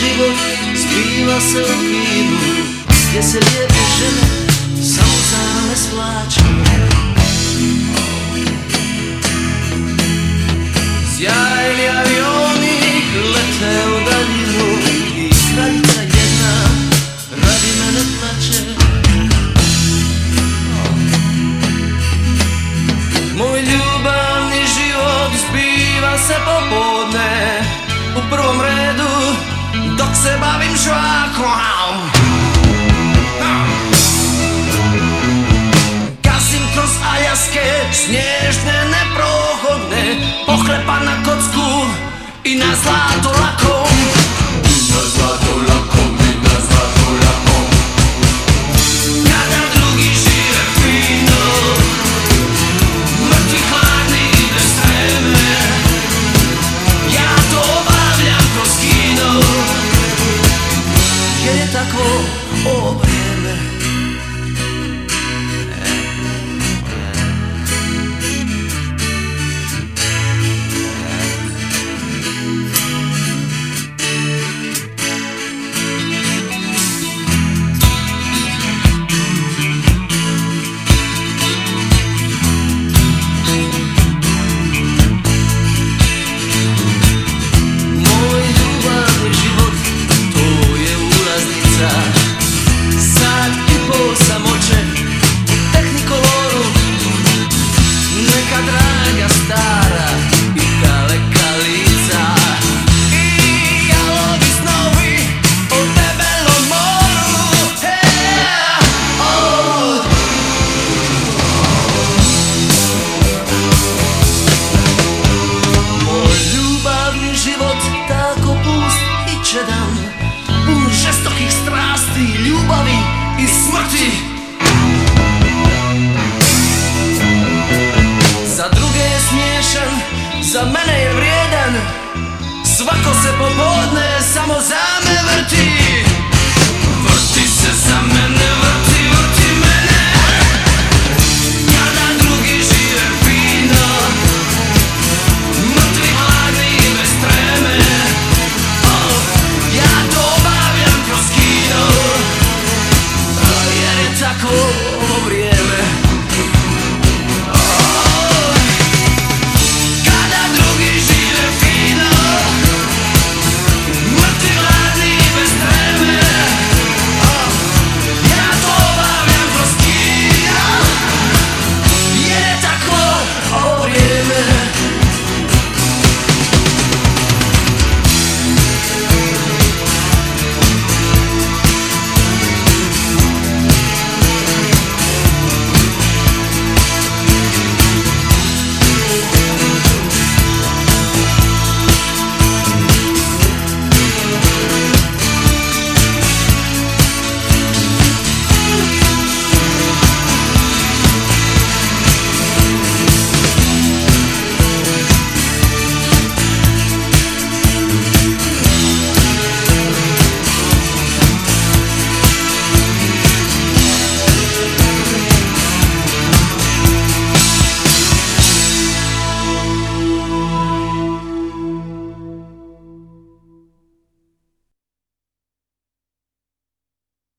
život zbiva se u kinu Gdje se lijepe žene samo za nas plaćaju. se bavím šváku. Kasím kroz ajaské, snežné, neprohodné, pochlepa na kocku i na zlato lakom. Za mene je vrijedan. Svako se popodne